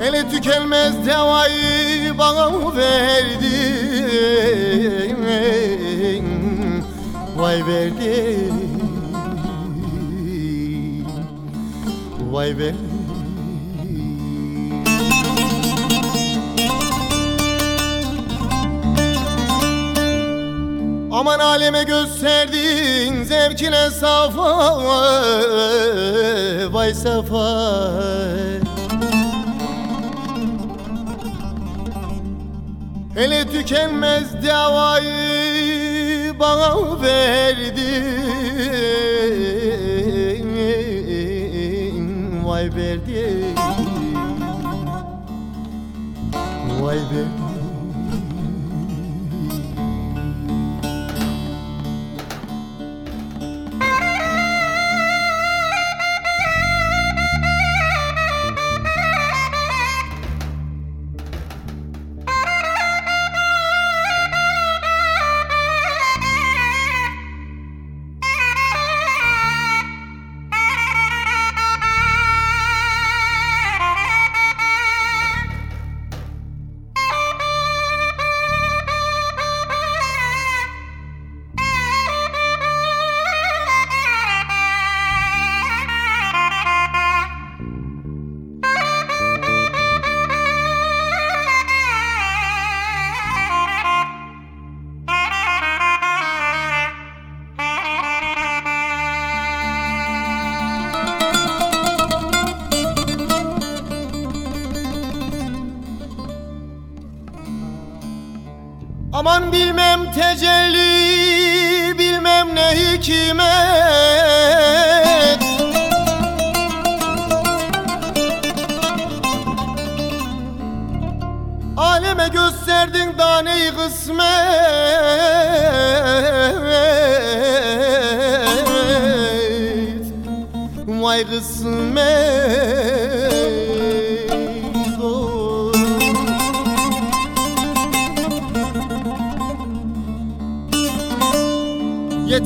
Hele tükenmez devayı bana verdin Vay verdin Vay verdin Aman aleme gösterdin zevkine safa Vay safa Hele tükenmez davayı bana verdin Vay verdin Vay verdin Aman bilmem tecelli bilmem ne hikmet Aleme gösterdin daneyi kısmet. Vay kısmet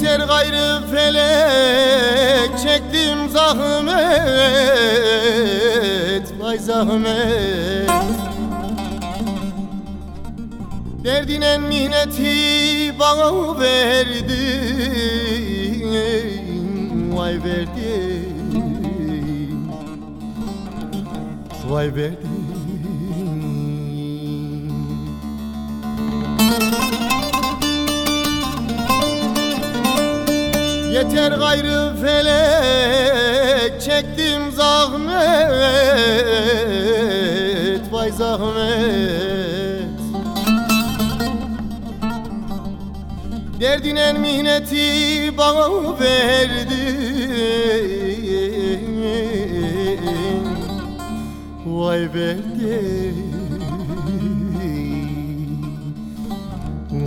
Yeter gayrı felek çektim zahmet Vay zahmet. Derdinen mihneti bana verdin Vay verdin. Vay verdin Yeter gayrı felek çektim zahmet Vay zahmet. Derdinen mihneti bana verdin. Vay verdin.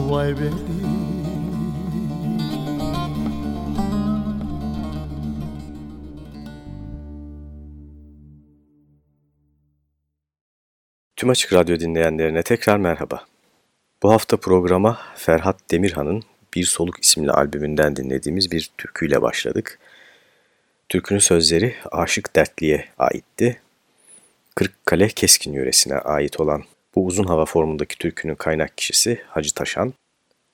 Vay verdin Tüm Açık Radyo dinleyenlerine tekrar merhaba. Bu hafta programa Ferhat Demirhan'ın Bir Soluk isimli albümünden dinlediğimiz bir türküyle başladık. Türkünün sözleri Aşık Dertli'ye aitti. Kırıkkale Keskin yöresine ait olan bu uzun hava formundaki türkünün kaynak kişisi Hacı Taşan.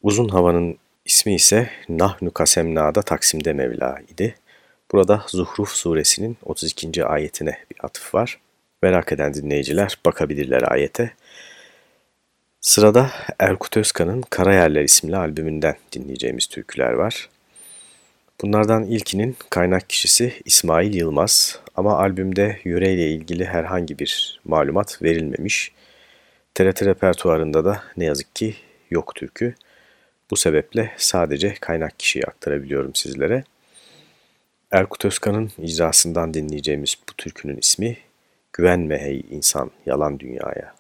Uzun havanın ismi ise Nahnu Kasemna'da Taksim'de Mevla idi. Burada Zuhruf suresinin 32. ayetine bir atıf var. Merak eden dinleyiciler bakabilirler ayete. Sırada Erkut Özkan'ın Karayerler isimli albümünden dinleyeceğimiz türküler var. Bunlardan ilkinin kaynak kişisi İsmail Yılmaz ama albümde yöreyle ilgili herhangi bir malumat verilmemiş. TRT repertuarında da ne yazık ki yok türkü. Bu sebeple sadece kaynak kişiyi aktarabiliyorum sizlere. Erkut Özkan'ın icrasından dinleyeceğimiz bu türkünün ismi Güvenme hey insan yalan dünyaya.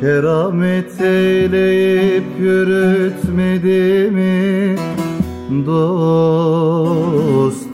Keramet eyleyip yürütmedi mi Dost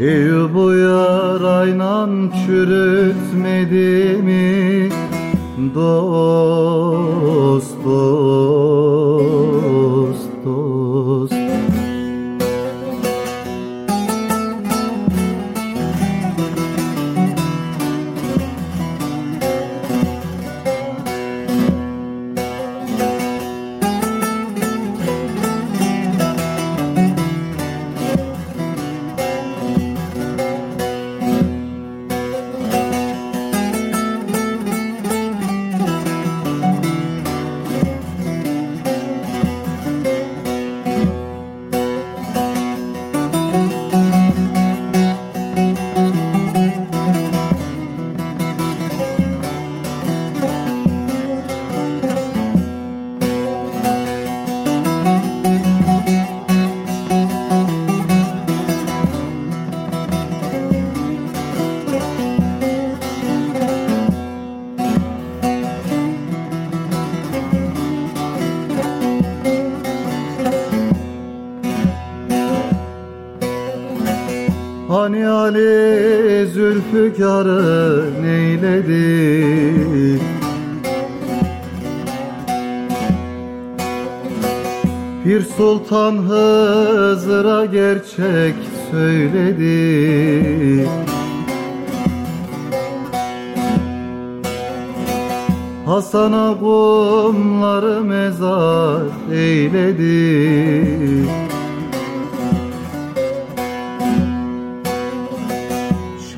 Eyüp yarayla çürütmedi mi? Dost, dost,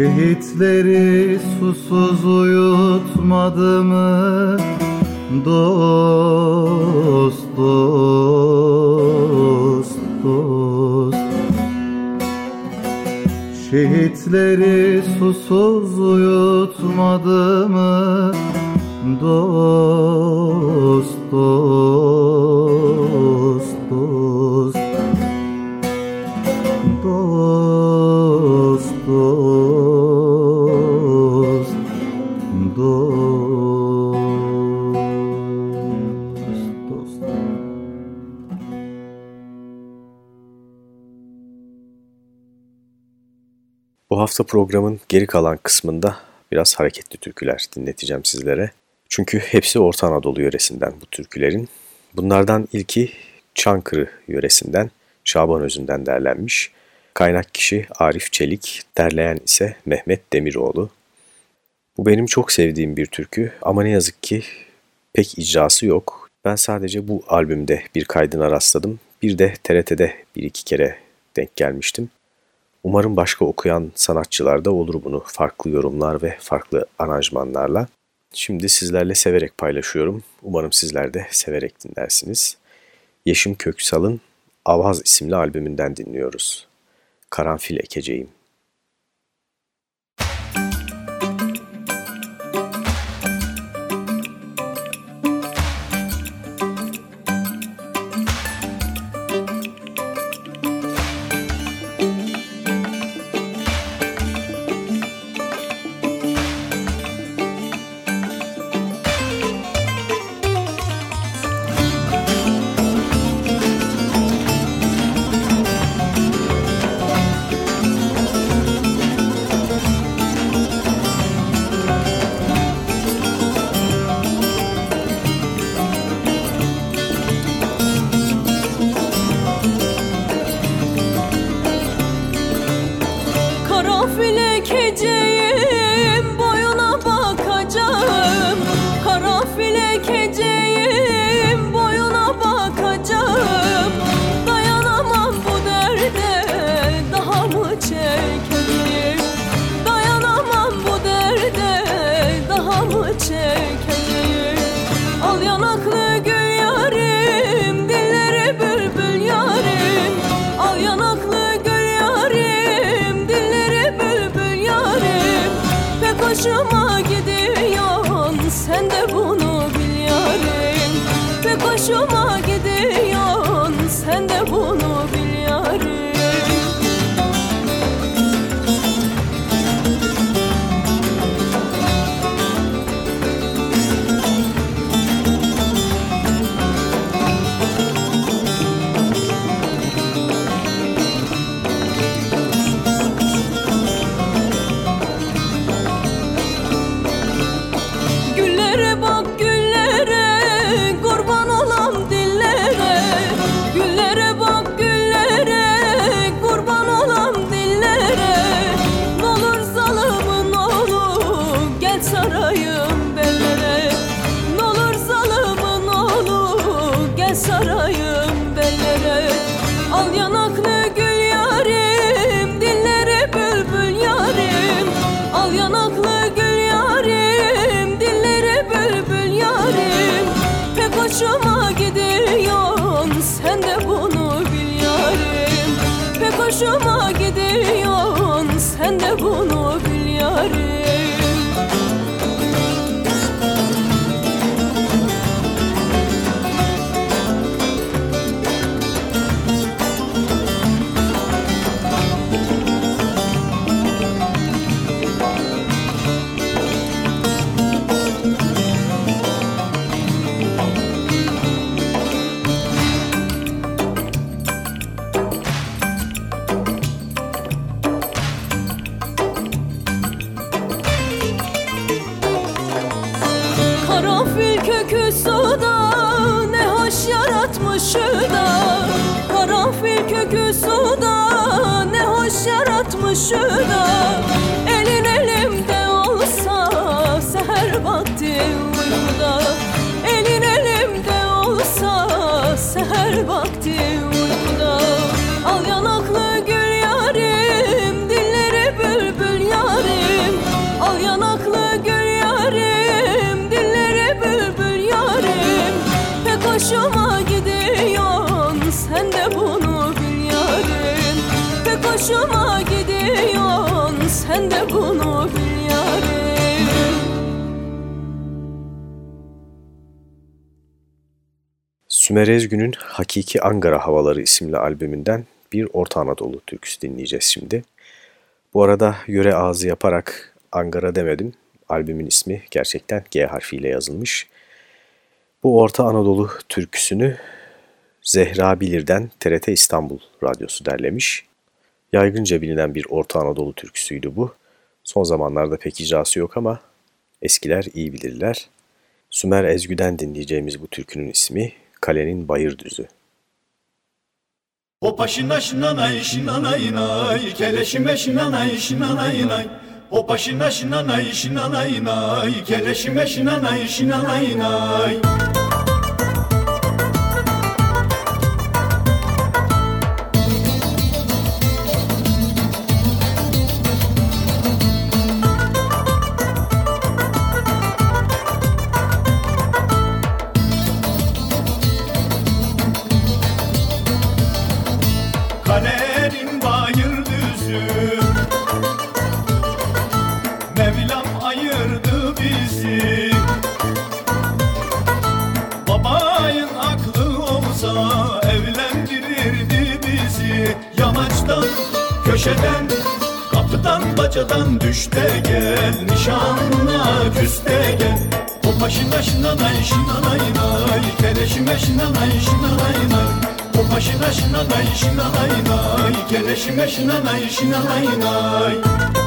Şehitleri susuz uyutmadı mı? Dost, dost, dost. Şehitleri susuz uyutmadı mı? Dost, dost, hafta programın geri kalan kısmında biraz hareketli türküler dinleteceğim sizlere. Çünkü hepsi Orta Anadolu yöresinden bu türkülerin. Bunlardan ilki Çankırı yöresinden, Şaban Özü'nden derlenmiş. Kaynak kişi Arif Çelik, derleyen ise Mehmet Demiroğlu. Bu benim çok sevdiğim bir türkü ama ne yazık ki pek icrası yok. Ben sadece bu albümde bir kaydına rastladım. Bir de TRT'de bir iki kere denk gelmiştim. Umarım başka okuyan sanatçılar da olur bunu farklı yorumlar ve farklı aranjmanlarla. Şimdi sizlerle severek paylaşıyorum. Umarım sizler de severek dinlersiniz. Yeşim Köksal'ın Avaz isimli albümünden dinliyoruz. Karanfil ekeceğim. Hoşuma gidiyor sen de bunu bil yarim Sümer Ezgün'ün Hakiki Ankara Havaları isimli albümünden bir Orta Anadolu türküsü dinleyeceğiz şimdi. Bu arada yöre ağzı yaparak Ankara demedim. Albümün ismi gerçekten G harfiyle yazılmış. Bu Orta Anadolu türküsünü Zehra Bilir'den TRT İstanbul Radyosu derlemiş. Yaygınca bilinen bir Orta Anadolu türküsüydü bu. Son zamanlarda pek icrası yok ama eskiler iyi bilirler. Sümer Ezgü'den dinleyeceğimiz bu türkünün ismi Kalenin Bayır Düzü. Hopa şina şina nay şina nay nay Keleşime şina nay şina nay nay Hopa şina şina nay şina nay nay Keleşime şina nay şina nay nay köşeden, kapıdan, bacadan düş de gel Nişanla küs de gel. O başına şına nay şına nay nay Keleşime şına nay şına nay nay. O başına şına nay şına nay nay Keleşime şına nay şına nay nay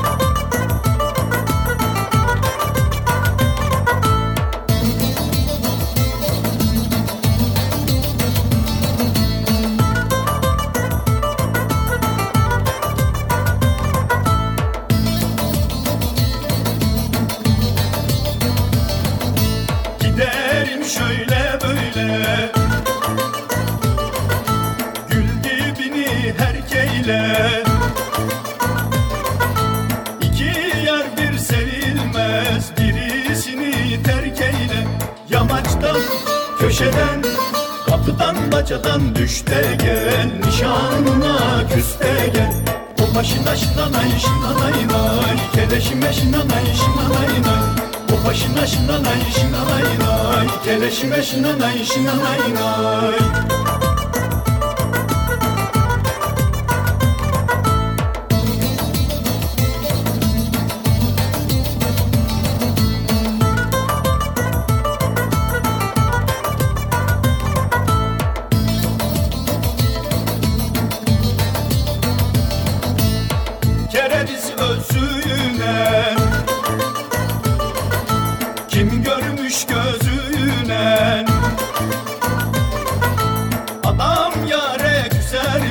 nay Keleşime şınanay şınanay nay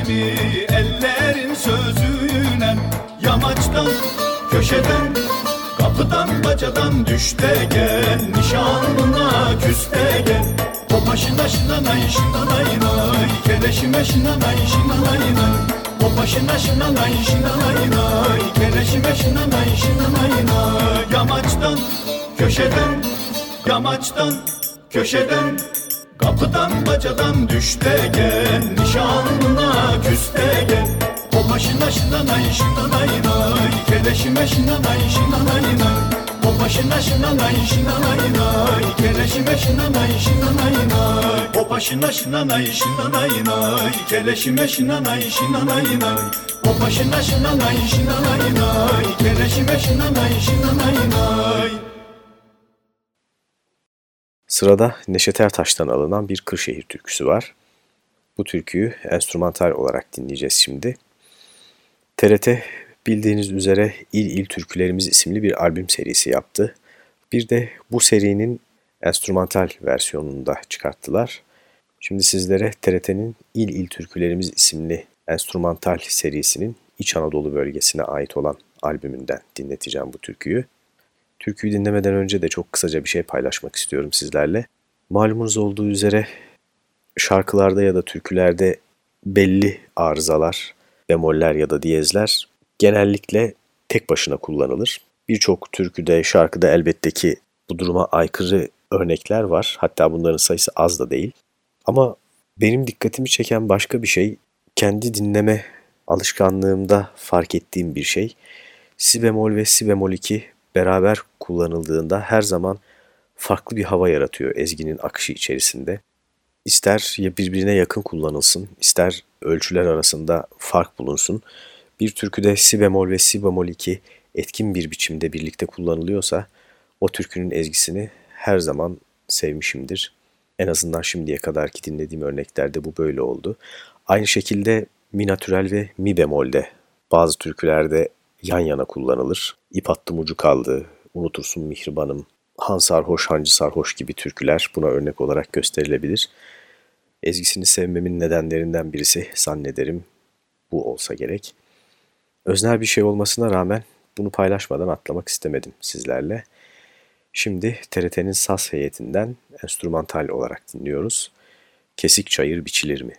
mi ellerin sözüne Yamaçtan köşeden kapıdan bacadan düş de gel Nişanlına küs gel. O başına şınanay şınanay nay Keleşime şınanay şınanay nay O başına şınanay şınanay nay Keleşime şınanay şınanay nay. Yamaçtan köşeden Yamaçtan köşeden Kapıdan bacadan düş gel Nişanlına küs de gel O başına şınanay şınanay nay Keleşime şınanay şınanay nay O başına şınanay şınanay nay Keleşime şınanay şınanay nay O başına şınanay şınanay nay Keleşime şınanay şınanay nay O başına şınanay şınanay nay Keleşime şınanay şınanay nay Sırada Neşet Ertaş'tan alınan bir Kırşehir türküsü var. Bu türküyü enstrümantal olarak dinleyeceğiz şimdi. TRT bildiğiniz üzere İl İl Türkülerimiz isimli bir albüm serisi yaptı. Bir de bu serinin enstrümantal versiyonunu da çıkarttılar. Şimdi sizlere TRT'nin İl İl Türkülerimiz isimli enstrümantal serisinin İç Anadolu bölgesine ait olan albümünden dinleteceğim bu türküyü. Türküyü dinlemeden önce de çok kısaca bir şey paylaşmak istiyorum sizlerle. Malumunuz olduğu üzere şarkılarda ya da türkülerde belli arızalar, bemoller ya da diyezler genellikle tek başına kullanılır. Birçok türküde, şarkıda elbette ki bu duruma aykırı örnekler var. Hatta bunların sayısı az da değil. Ama benim dikkatimi çeken başka bir şey, kendi dinleme alışkanlığımda fark ettiğim bir şey. Si bemol ve si bemol 2 beraber kullanıldığında her zaman farklı bir hava yaratıyor ezginin akışı içerisinde. İster birbirine yakın kullanılsın, ister ölçüler arasında fark bulunsun. Bir türküde si bemol ve si bemol 2 etkin bir biçimde birlikte kullanılıyorsa o türkünün ezgisini her zaman sevmişimdir. En azından şimdiye kadarki dinlediğim örneklerde bu böyle oldu. Aynı şekilde mi natürel ve mi bemolde bazı türkülerde yan yana kullanılır. İp attım ucu kaldı, unutursun mihribanım, Han sarhoş, hancı sarhoş gibi türküler buna örnek olarak gösterilebilir. Ezgisini sevmemin nedenlerinden birisi zannederim bu olsa gerek. Öznel bir şey olmasına rağmen bunu paylaşmadan atlamak istemedim sizlerle. Şimdi TRT'nin SAS heyetinden enstrümantal olarak dinliyoruz. Kesik çayır biçilir mi?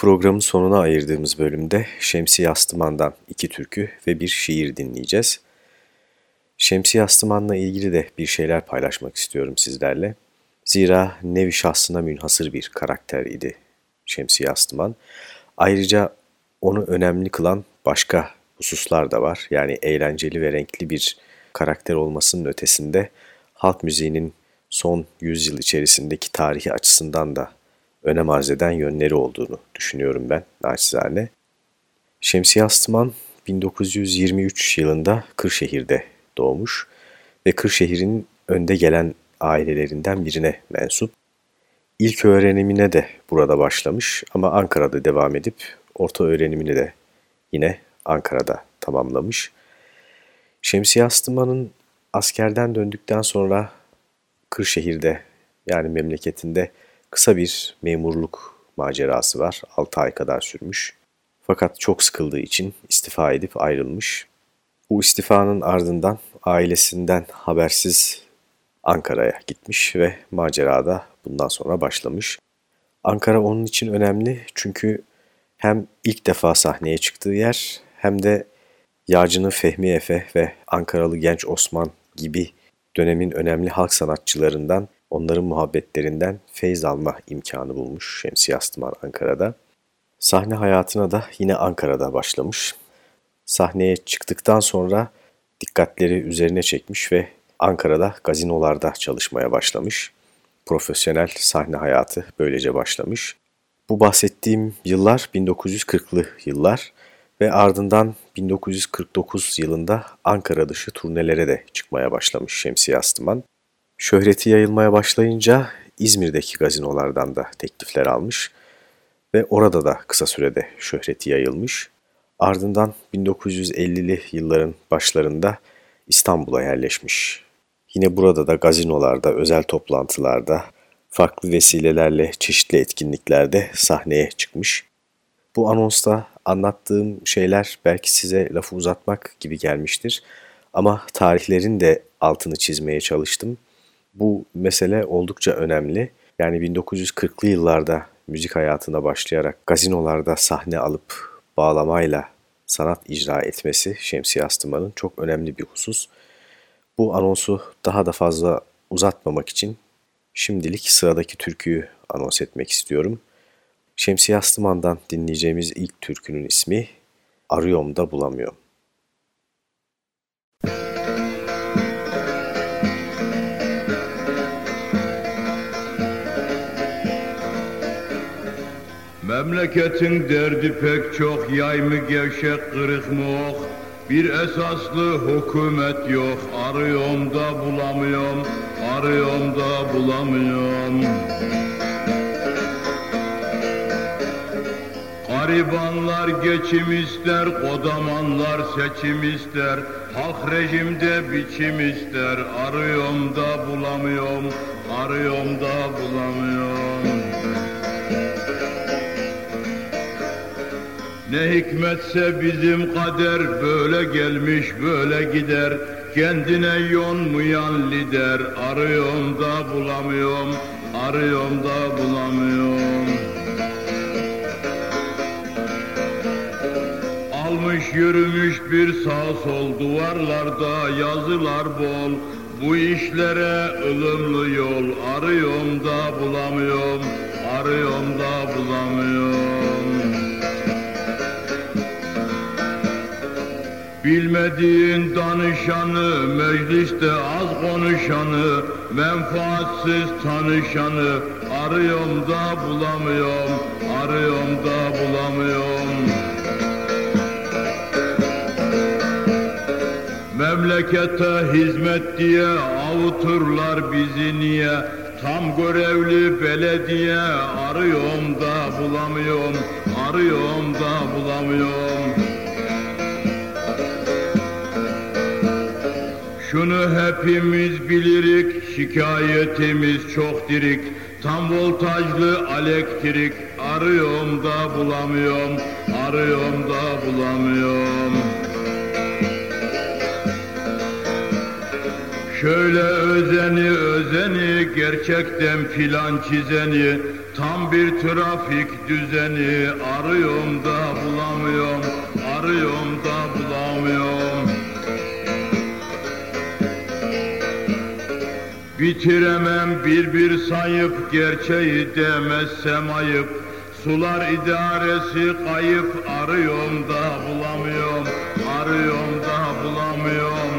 Programın sonuna ayırdığımız bölümde Şemsi Yastıman'dan iki türkü ve bir şiir dinleyeceğiz. Şemsi Yastıman'la ilgili de bir şeyler paylaşmak istiyorum sizlerle. Zira nevi şahsına münhasır bir karakter idi Şemsi Yastıman. Ayrıca onu önemli kılan başka hususlar da var. Yani eğlenceli ve renkli bir karakter olmasının ötesinde halk müziğinin son yüzyıl içerisindeki tarihi açısından da önem arz eden yönleri olduğunu düşünüyorum ben naçizane. Şemsi Astıman 1923 yılında Kırşehir'de doğmuş ve Kırşehir'in önde gelen ailelerinden birine mensup. İlk öğrenimine de burada başlamış ama Ankara'da devam edip orta öğrenimini de yine Ankara'da tamamlamış. Şemsi Astıman'ın askerden döndükten sonra Kırşehir'de yani memleketinde kısa bir memurluk macerası var. 6 ay kadar sürmüş. Fakat çok sıkıldığı için istifa edip ayrılmış. Bu istifanın ardından ailesinden habersiz Ankara'ya gitmiş ve macerada bundan sonra başlamış. Ankara onun için önemli çünkü hem ilk defa sahneye çıktığı yer hem de Yağcı'nın Fehmi Efe ve Ankaralı Genç Osman gibi dönemin önemli halk sanatçılarından, onların muhabbetlerinden feyz alma imkanı bulmuş Şemsi Astıman Ankara'da. Sahne hayatına da yine Ankara'da başlamış. Sahneye çıktıktan sonra dikkatleri üzerine çekmiş ve Ankara'da gazinolarda çalışmaya başlamış. Profesyonel sahne hayatı böylece başlamış. Bu bahsettiğim yıllar 1940'lı yıllar ve ardından 1949 yılında Ankara dışı turnelere de çıkmaya başlamış Şemsiye Astıman. Şöhreti yayılmaya başlayınca İzmir'deki gazinolardan da teklifler almış ve orada da kısa sürede şöhreti yayılmış. Ardından 1950'li yılların başlarında İstanbul'a yerleşmiş. Yine burada da gazinolarda, özel toplantılarda, farklı vesilelerle çeşitli etkinliklerde sahneye çıkmış. Bu anonsta anlattığım şeyler belki size lafı uzatmak gibi gelmiştir. Ama tarihlerin de altını çizmeye çalıştım. Bu mesele oldukça önemli. Yani 1940'lı yıllarda müzik hayatına başlayarak gazinolarda sahne alıp bağlamayla sanat icra etmesi Şemsi Astıman'ın çok önemli bir husus. Bu anonsu daha da fazla uzatmamak için şimdilik sıradaki türküyü anons etmek istiyorum. Şemsiye Aslıman'dan dinleyeceğimiz ilk türkünün ismi Arıyorum da Bulamıyorum. Memleketin derdi pek çok, yay mı gevşek, kırık mı ok? Bir esaslı hükümet yok, arıyorum da bulamıyorum, arıyorum da bulamıyorum. Garibanlar geçim ister, kodamanlar seçim ister, halk rejimde biçim ister, arıyorum da bulamıyorum, arıyorum da bulamıyorum. Ne hikmetse bizim kader böyle gelmiş böyle gider. Kendine yonmayan lider Arıyorum da bulamıyorum Arıyorum da bulamıyorum. Almış yürümüş bir sağ sol duvarlarda yazılar bol. Bu işlere ılımlı yol Arıyorum da bulamıyorum Arıyorum da bulamıyorum Bilmediğin danışanı, mecliste az konuşanı, menfaatsiz tanışanı arıyorum da bulamıyorum, arıyorum da bulamıyorum. Memlekete hizmet diye avuturlar bizi niye? Tam görevli belediye arıyorum da bulamıyorum, arıyorum da bulamıyorum. Şunu hepimiz bilirik, şikayetimiz çok dirik. Tam voltajlı elektrik arıyorum da bulamıyorum, arıyorum da bulamıyorum. Şöyle özeni özeni gerçekten filan çizeni Tam bir trafik düzeni arıyorum da bulamıyorum Arıyorum da bulamıyorum Bitiremem bir bir sayıp gerçeği demezsem ayıp. Sular idaresi kayıp arıyorum da bulamıyorum Arıyorum da bulamıyorum.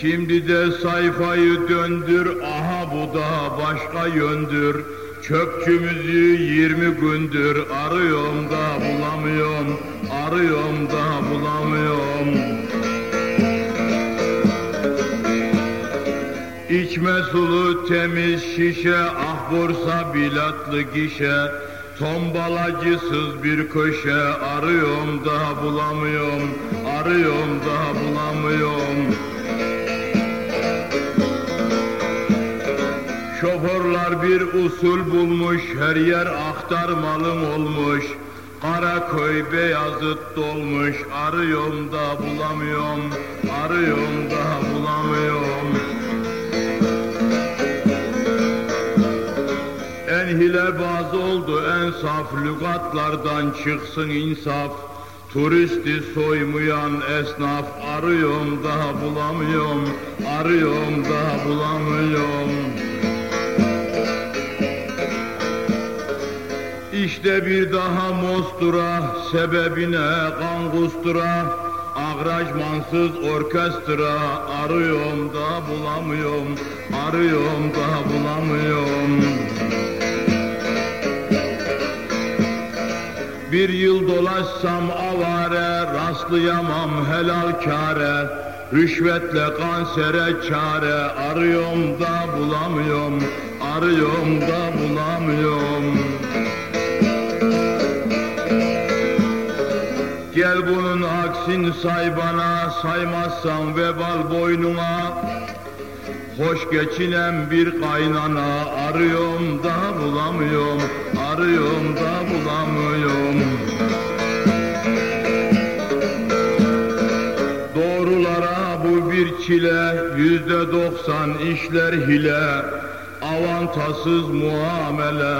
Şimdi de sayfayı döndür aha bu da başka yöndür. Çöpçümüzü yirmi gündür arıyorum da bulamıyorum Arıyorum da bulamıyorum İçme sulu temiz şişe ah borsa bilatlı gişe Tombalacısız bir köşe arıyorum da bulamıyorum Arıyorum da bulamıyorum Şoförler bir usul bulmuş, her yer aktarmalım olmuş. Karaköy Beyazıt dolmuş, arıyorum da bulamıyorum, arıyorum da bulamıyorum. En hilebaz oldu en saf, lügatlardan çıksın insaf. Turisti soymayan esnaf, arıyorum da bulamıyorum, arıyorum da bulamıyorum. İşte bir daha mostura, sebebine kan kustura, Agrajmansız orkestra, arıyorum da bulamıyorum, arıyorum da bulamıyorum. Bir yıl dolaşsam avare, rastlayamam helal kare, Rüşvetle kansere çare, arıyorum da bulamıyorum, arıyorum da bulamıyorum. Gel bunun aksin say bana, saymazsan vebal boynuna. Hoş geçinem bir kaynana, arıyorum da bulamıyorum, arıyorum da bulamıyorum. Doğrulara bu bir çile, yüzde doksan işler hile. Avantasız muamele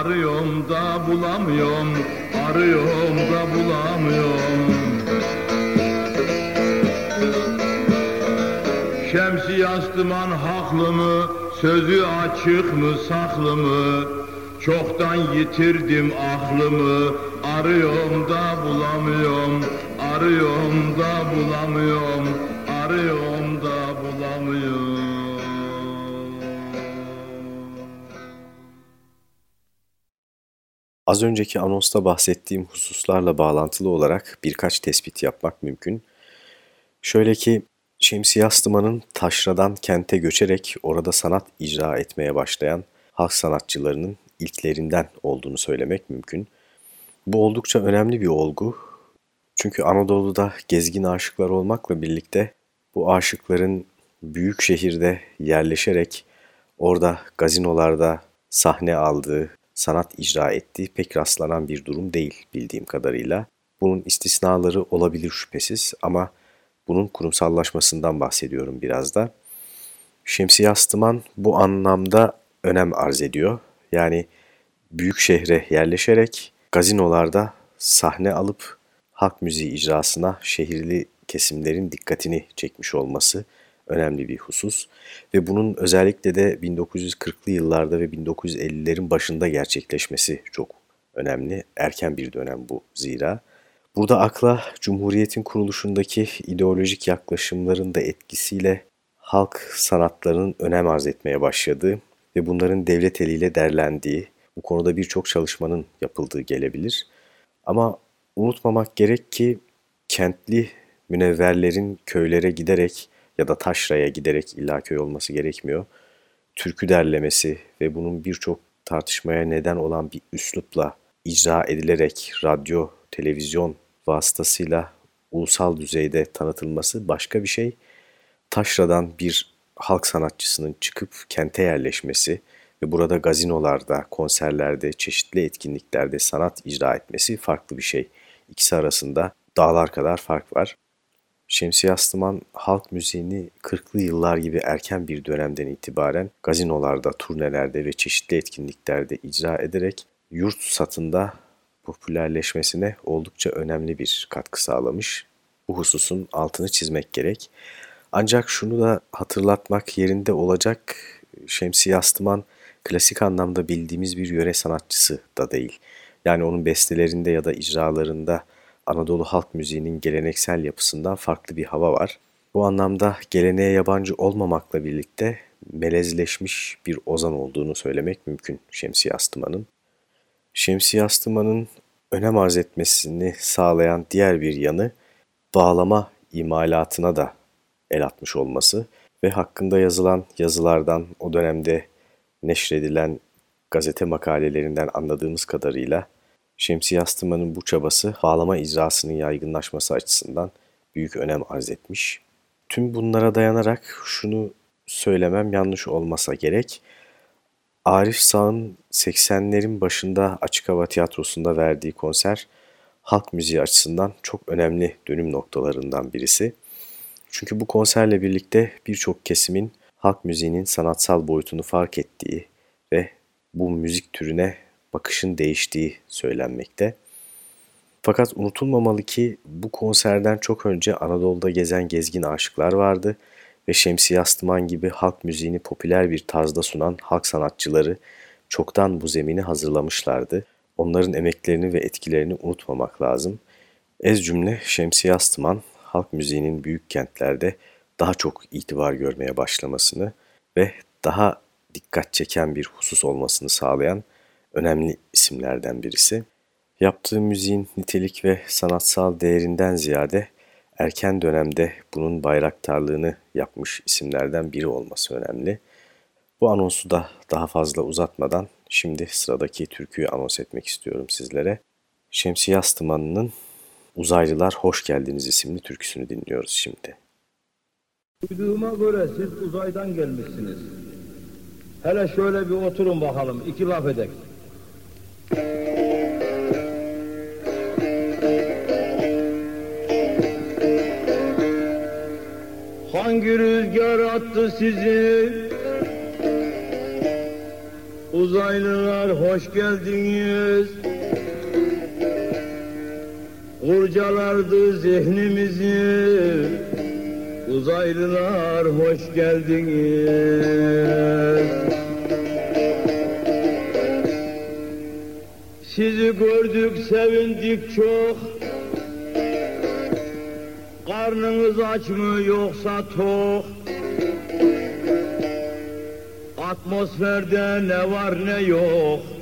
arıyorum da bulamıyorum arıyorum da bulamıyorum Şemsi yastıman haklı mı sözü açık mı saklı mı Çoktan yitirdim aklımı arıyorum da bulamıyorum arıyorum da bulamıyorum arıyorum da bulamıyorum Az önceki anonsta bahsettiğim hususlarla bağlantılı olarak birkaç tespit yapmak mümkün. Şöyle ki Şemsi Yastıman'ın taşradan kente göçerek orada sanat icra etmeye başlayan halk sanatçılarının ilklerinden olduğunu söylemek mümkün. Bu oldukça önemli bir olgu. Çünkü Anadolu'da gezgin aşıklar olmakla birlikte bu aşıkların büyük şehirde yerleşerek orada gazinolarda sahne aldığı, sanat icra ettiği pek rastlanan bir durum değil bildiğim kadarıyla. Bunun istisnaları olabilir şüphesiz ama bunun kurumsallaşmasından bahsediyorum biraz da. Şemsi Yastıman bu anlamda önem arz ediyor. Yani büyük şehre yerleşerek gazinolarda sahne alıp halk müziği icrasına şehirli kesimlerin dikkatini çekmiş olması önemli bir husus ve bunun özellikle de 1940'lı yıllarda ve 1950'lerin başında gerçekleşmesi çok önemli. Erken bir dönem bu zira. Burada akla Cumhuriyet'in kuruluşundaki ideolojik yaklaşımların da etkisiyle halk sanatlarının önem arz etmeye başladığı ve bunların devlet eliyle derlendiği, bu konuda birçok çalışmanın yapıldığı gelebilir. Ama unutmamak gerek ki kentli münevverlerin köylere giderek ya da taşraya giderek illa köy olması gerekmiyor. Türkü derlemesi ve bunun birçok tartışmaya neden olan bir üslupla icra edilerek radyo, televizyon vasıtasıyla ulusal düzeyde tanıtılması başka bir şey. Taşra'dan bir halk sanatçısının çıkıp kente yerleşmesi ve burada gazinolarda, konserlerde, çeşitli etkinliklerde sanat icra etmesi farklı bir şey. İkisi arasında dağlar kadar fark var. Şemsi Aslıman halk müziğini 40'lı yıllar gibi erken bir dönemden itibaren gazinolarda, turnelerde ve çeşitli etkinliklerde icra ederek yurt satında popülerleşmesine oldukça önemli bir katkı sağlamış. Bu hususun altını çizmek gerek. Ancak şunu da hatırlatmak yerinde olacak, Şemsi Yastıman klasik anlamda bildiğimiz bir yöre sanatçısı da değil. Yani onun bestelerinde ya da icralarında Anadolu halk müziğinin geleneksel yapısından farklı bir hava var. Bu anlamda geleneğe yabancı olmamakla birlikte melezleşmiş bir ozan olduğunu söylemek mümkün Şemsi Astıman'ın. Şemsi Astıman'ın önem arz etmesini sağlayan diğer bir yanı bağlama imalatına da el atmış olması ve hakkında yazılan yazılardan o dönemde neşredilen gazete makalelerinden anladığımız kadarıyla Şemsi Yastıman'ın bu çabası bağlama icrasının yaygınlaşması açısından büyük önem arz etmiş. Tüm bunlara dayanarak şunu söylemem yanlış olmasa gerek. Arif Sağ'ın 80'lerin başında Açık Hava Tiyatrosu'nda verdiği konser halk müziği açısından çok önemli dönüm noktalarından birisi. Çünkü bu konserle birlikte birçok kesimin halk müziğinin sanatsal boyutunu fark ettiği ve bu müzik türüne bakışın değiştiği söylenmekte. Fakat unutulmamalı ki bu konserden çok önce Anadolu'da gezen gezgin aşıklar vardı ve Şemsi Yastıman gibi halk müziğini popüler bir tarzda sunan halk sanatçıları çoktan bu zemini hazırlamışlardı. Onların emeklerini ve etkilerini unutmamak lazım. Ez cümle Şemsi Yastıman halk müziğinin büyük kentlerde daha çok itibar görmeye başlamasını ve daha dikkat çeken bir husus olmasını sağlayan önemli isimlerden birisi. Yaptığı müziğin nitelik ve sanatsal değerinden ziyade erken dönemde bunun bayraktarlığını yapmış isimlerden biri olması önemli. Bu anonsu da daha fazla uzatmadan şimdi sıradaki türküyü anons etmek istiyorum sizlere. Şemsi Yastıman'ın Uzaylılar Hoş Geldiniz isimli türküsünü dinliyoruz şimdi. Duyduğuma göre siz uzaydan gelmişsiniz. Hele şöyle bir oturun bakalım, iki laf edek. Hangi rüzgar attı sizi? Uzaylılar hoş geldiniz. Kurcalardı zihnimizi. Uzaylılar hoş geldiniz. Sizi gördük sevindik çok Karnınız aç mı yoksa tok Atmosferde ne var ne yok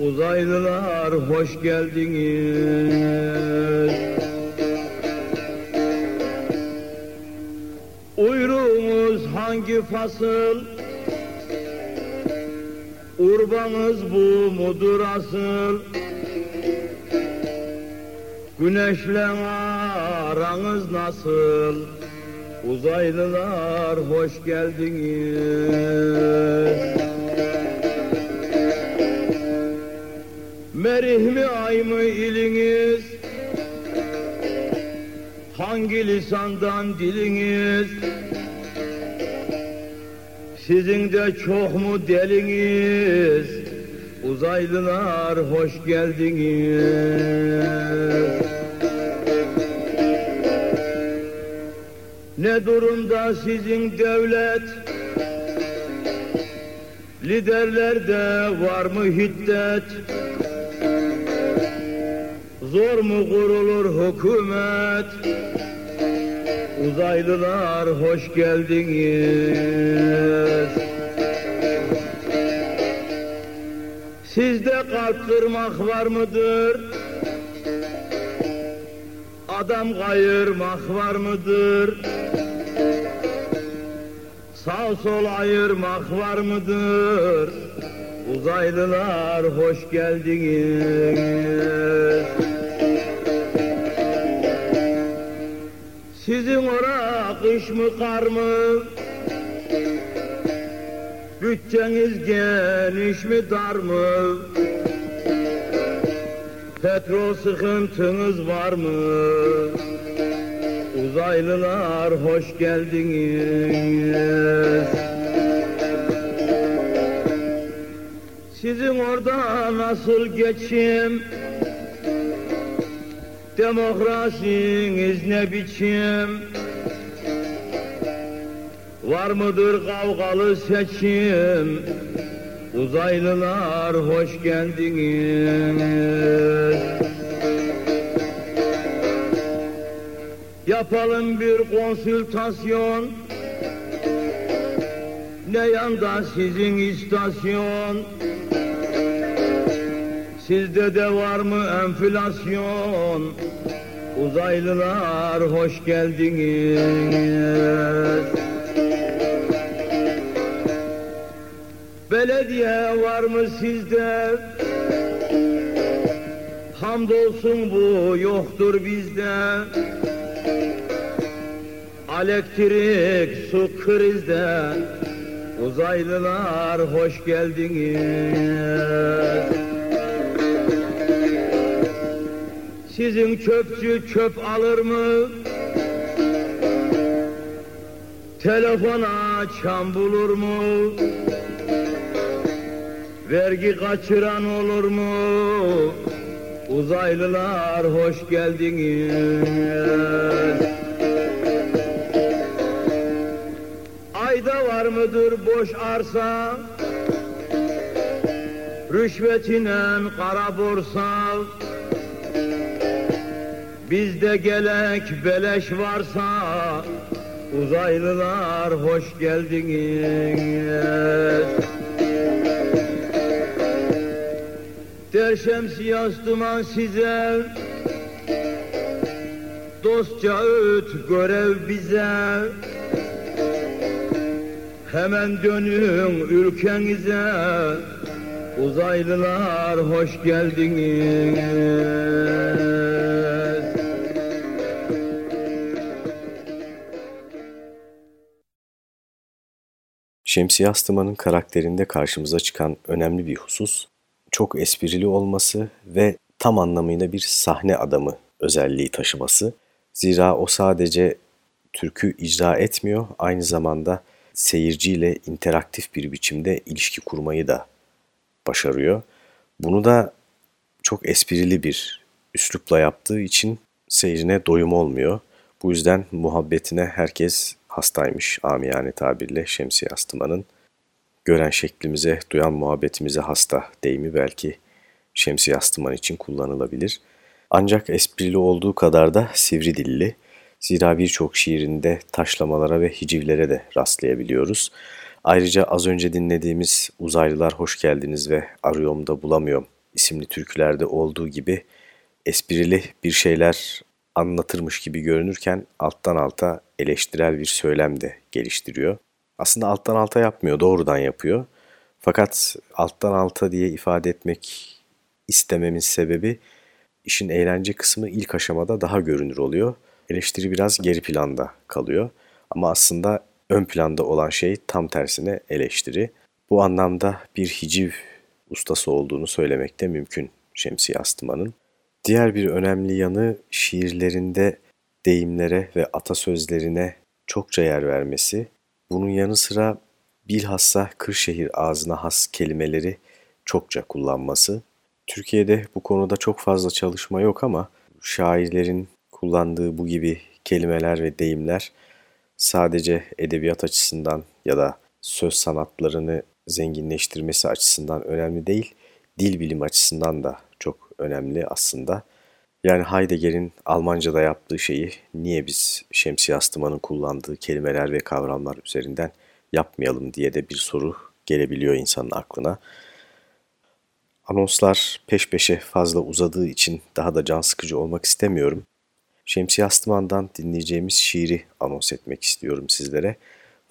Uzaylılar hoş geldiniz. Uyruğumuz hangi fasıl? Urbanız bu mudur asıl? Güneşle aranız nasıl? Uzaylılar hoş geldiniz Merih mi ay mı iliniz Hangi lisandan diliniz sizin de çok mu deliniz? Uzaylılar hoş geldiniz. Ne durumda sizin devlet? Liderlerde var mı hiddet? Zor mu kurulur hükümet? Uzaylılar hoş geldiniz. Sizde kalp kırmak var mıdır? Adam kayırmak var mıdır? Sağ sol ayırmak var mıdır? Uzaylılar hoş geldiniz. Sizin ora kış mı kar mı? Bütçeniz geniş mi dar mı? Petrol sıkıntınız var mı? Uzaylılar hoş geldiniz Sizin orada nasıl geçim Demokrasiniz ne biçim. Var mıdır kavgalı seçim? Uzaylılar hoş geldiniz. Yapalım bir konsültasyon. Ne yanda sizin istasyon Sizde de var mı enflasyon? Uzaylılar hoş geldiniz. Belediye var mı sizde? Hamdolsun bu yoktur bizde. Elektrik su krizde. Uzaylılar hoş geldiniz Sizin çöpçü çöp alır mı? Telefona çam bulur mu? Vergi kaçıran olur mu? Uzaylılar hoş geldiniz. Ayda var mıdır boş arsa? Rüşvetinen kara borsa Bizde gelek beleş varsa Uzaylılar hoş geldiniz. Der şemsiyas duman size Dostça öt görev bize. Hemen dönün ülkenize Uzaylılar hoş geldiniz Şemsiye Astıman'ın karakterinde karşımıza çıkan önemli bir husus, çok esprili olması ve tam anlamıyla bir sahne adamı özelliği taşıması. Zira o sadece türkü icra etmiyor, aynı zamanda seyirciyle interaktif bir biçimde ilişki kurmayı da başarıyor. Bunu da çok esprili bir üslupla yaptığı için seyirine doyum olmuyor. Bu yüzden muhabbetine herkes hastaymış amiyane tabirle Şemsiye Astıman'ın. Gören şeklimize, duyan muhabbetimize hasta deyimi belki Şemsiye Astıman için kullanılabilir. Ancak esprili olduğu kadar da sivri dilli. Zira birçok şiirinde taşlamalara ve hicivlere de rastlayabiliyoruz. Ayrıca az önce dinlediğimiz Uzaylılar Hoş Geldiniz ve Arıyorum da Bulamıyorum isimli türkülerde olduğu gibi esprili bir şeyler anlatırmış gibi görünürken alttan alta eleştirel bir söylem de geliştiriyor. Aslında alttan alta yapmıyor, doğrudan yapıyor. Fakat alttan alta diye ifade etmek istememin sebebi işin eğlence kısmı ilk aşamada daha görünür oluyor. Eleştiri biraz geri planda kalıyor. Ama aslında ön planda olan şey tam tersine eleştiri. Bu anlamda bir hiciv ustası olduğunu söylemek de mümkün Şemsiye Astıman'ın. Diğer bir önemli yanı şiirlerinde deyimlere ve atasözlerine çokça yer vermesi. Bunun yanı sıra bilhassa Kırşehir ağzına has kelimeleri çokça kullanması. Türkiye'de bu konuda çok fazla çalışma yok ama şairlerin kullandığı bu gibi kelimeler ve deyimler sadece edebiyat açısından ya da söz sanatlarını zenginleştirmesi açısından önemli değil, dil bilim açısından da önemli aslında. Yani Heidegger'in Almanca'da yaptığı şeyi niye biz Şemsi Astıman'ın kullandığı kelimeler ve kavramlar üzerinden yapmayalım diye de bir soru gelebiliyor insanın aklına. Anonslar peş peşe fazla uzadığı için daha da can sıkıcı olmak istemiyorum. Şemsi Astıman'dan dinleyeceğimiz şiiri anons etmek istiyorum sizlere.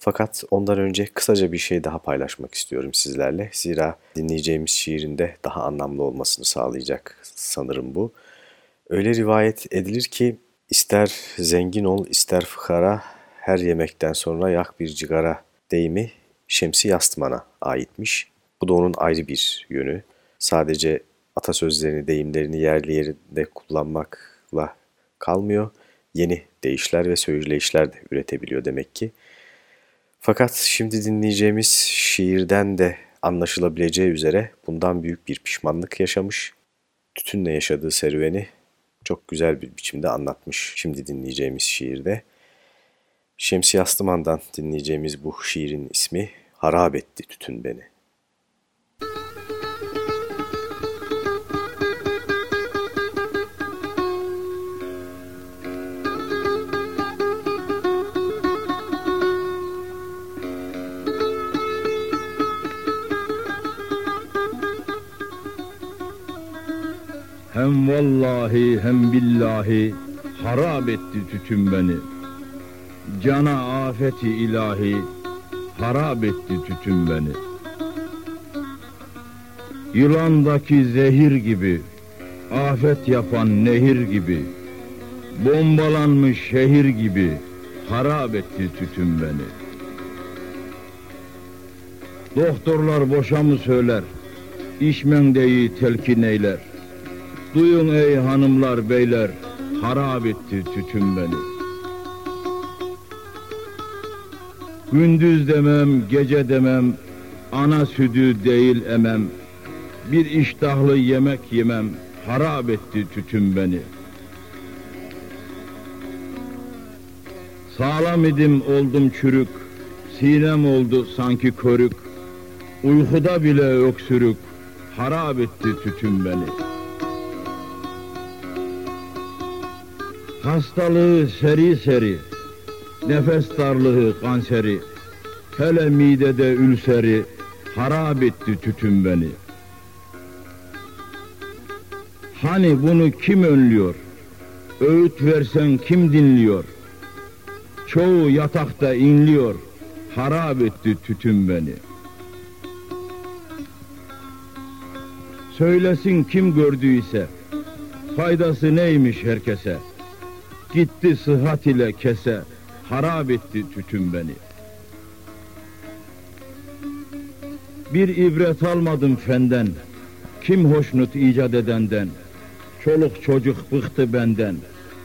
Fakat ondan önce kısaca bir şey daha paylaşmak istiyorum sizlerle. Zira dinleyeceğimiz şiirinde daha anlamlı olmasını sağlayacak sanırım bu. Öyle rivayet edilir ki ister zengin ol ister fıkara her yemekten sonra yak bir cigara deyimi Şemsi Yastman'a aitmiş. Bu da onun ayrı bir yönü. Sadece atasözlerini, deyimlerini yerli yerinde kullanmakla kalmıyor. Yeni deyişler ve söyleyişler de üretebiliyor demek ki. Fakat şimdi dinleyeceğimiz şiirden de anlaşılabileceği üzere bundan büyük bir pişmanlık yaşamış. Tütünle yaşadığı serüveni çok güzel bir biçimde anlatmış şimdi dinleyeceğimiz şiirde. Şemsi Yastıman'dan dinleyeceğimiz bu şiirin ismi Harap etti tütün beni. Hem vallahi hem billahi harap etti tütün beni. Cana afeti ilahi harap etti tütün beni. Yılandaki zehir gibi, afet yapan nehir gibi, bombalanmış şehir gibi harap etti tütün beni. Doktorlar boşa mı söyler, içmendeyi telkin eyler. Duyun ey hanımlar beyler, harap etti tütün beni. Gündüz demem, gece demem, ana sütü değil emem. Bir iştahlı yemek yemem, harap etti tütün beni. Sağlam idim oldum çürük, sinem oldu sanki körük. Uykuda bile öksürük, harap etti tütün beni. Hastalığı seri seri, nefes darlığı kanseri, hele midede ülseri, harap etti tütün beni. Hani bunu kim önlüyor? Öğüt versen kim dinliyor? Çoğu yatakta inliyor, harap etti tütün beni. Söylesin kim gördüyse, faydası neymiş herkese? Gitti sıhhat ile kese, harap etti tütün beni. Bir ibret almadım fenden, kim hoşnut icat edenden. Çoluk çocuk bıktı benden,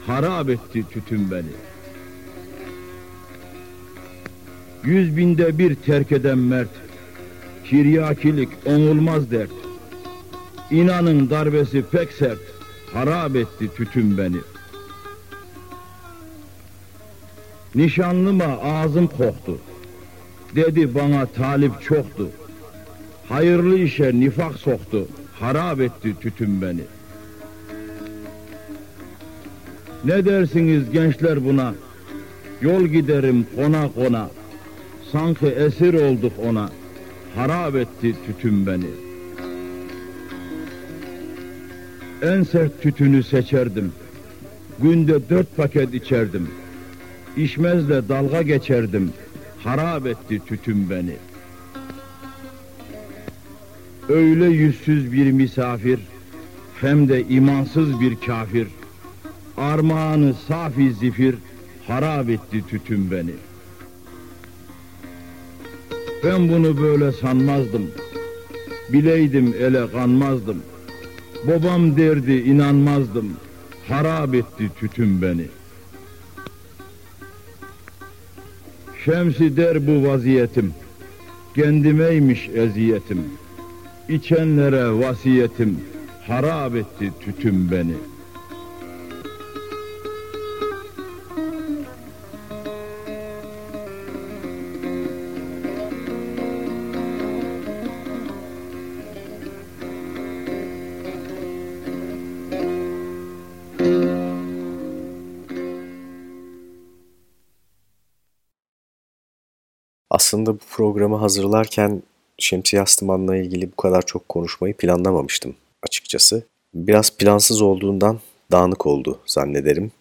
harap etti tütün beni. Yüz binde bir terk eden mert, kiryakilik onulmaz dert. İnanın darbesi pek sert, harap etti tütün beni.'' Nişanlıma ağzım koktu. Dedi bana talip çoktu. Hayırlı işe nifak soktu. Harap etti tütün beni. Ne dersiniz gençler buna? Yol giderim kona kona. Sanki esir olduk ona. Harap etti tütün beni. En sert tütünü seçerdim. Günde dört paket içerdim. İşmezle dalga geçerdim, harap etti tütün beni. Öyle yüzsüz bir misafir, hem de imansız bir kafir, armağanı safi zifir, harap etti tütün beni. Ben bunu böyle sanmazdım, bileydim ele kanmazdım. Babam derdi inanmazdım, harap etti tütün beni.'' Şemsi der bu vaziyetim, kendimeymiş eziyetim. İçenlere vasiyetim, harap etti tütün beni.'' Aslında bu programı hazırlarken Şemsi Yastıman'la ilgili bu kadar çok konuşmayı planlamamıştım açıkçası. Biraz plansız olduğundan dağınık oldu zannederim.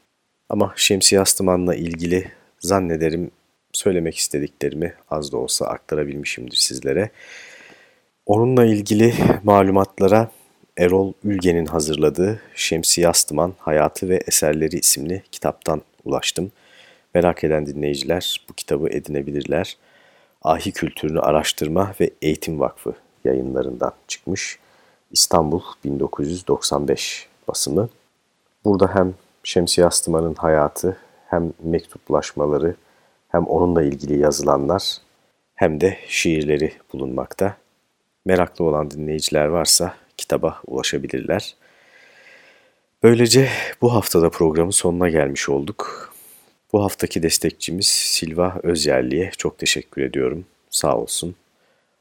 Ama Şemsi Yastıman'la ilgili zannederim söylemek istediklerimi az da olsa aktarabilmişimdir sizlere. Onunla ilgili malumatlara Erol Ülgen'in hazırladığı Şemsi Yastıman Hayatı ve Eserleri isimli kitaptan ulaştım. Merak eden dinleyiciler bu kitabı edinebilirler. Ahi Kültürünü Araştırma ve Eğitim Vakfı yayınlarından çıkmış. İstanbul 1995 basımı. Burada hem Şemsi Astıman'ın hayatı hem mektuplaşmaları hem onunla ilgili yazılanlar hem de şiirleri bulunmakta. Meraklı olan dinleyiciler varsa kitaba ulaşabilirler. Böylece bu haftada programın sonuna gelmiş olduk. Bu haftaki destekçimiz Silva Özyerli'ye çok teşekkür ediyorum. Sağ olsun.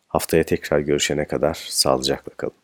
Haftaya tekrar görüşene kadar sağlıcakla kalın.